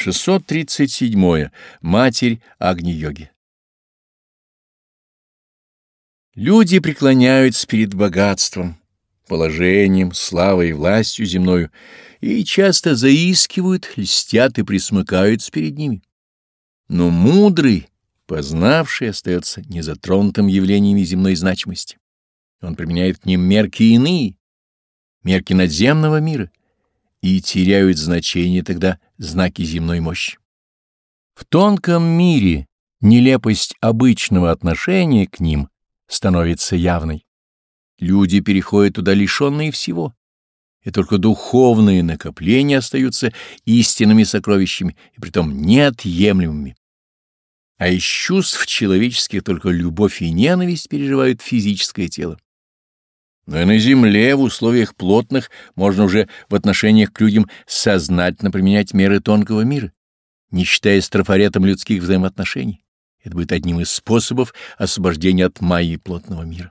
637. Матерь Агни-йоги Люди преклоняются перед богатством, положением, славой и властью земною и часто заискивают, льстят и присмыкаются перед ними. Но мудрый, познавший, остается незатронутым явлениями земной значимости. Он применяет к ним мерки иные, мерки надземного мира, и теряют значение тогда знаки земной мощи. В тонком мире нелепость обычного отношения к ним становится явной. Люди переходят туда лишенные всего, и только духовные накопления остаются истинными сокровищами и притом неотъемлемыми. А из чувств человеческих только любовь и ненависть переживают физическое тело. Но и на земле, в условиях плотных, можно уже в отношениях к людям сознательно применять меры тонкого мира, не считаясь трафаретом людских взаимоотношений. Это будет одним из способов освобождения от майи плотного мира.